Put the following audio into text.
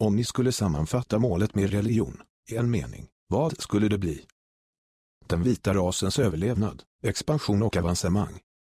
Om ni skulle sammanfatta målet med religion, i en mening, vad skulle det bli? Den vita rasens överlevnad, expansion och avancemang.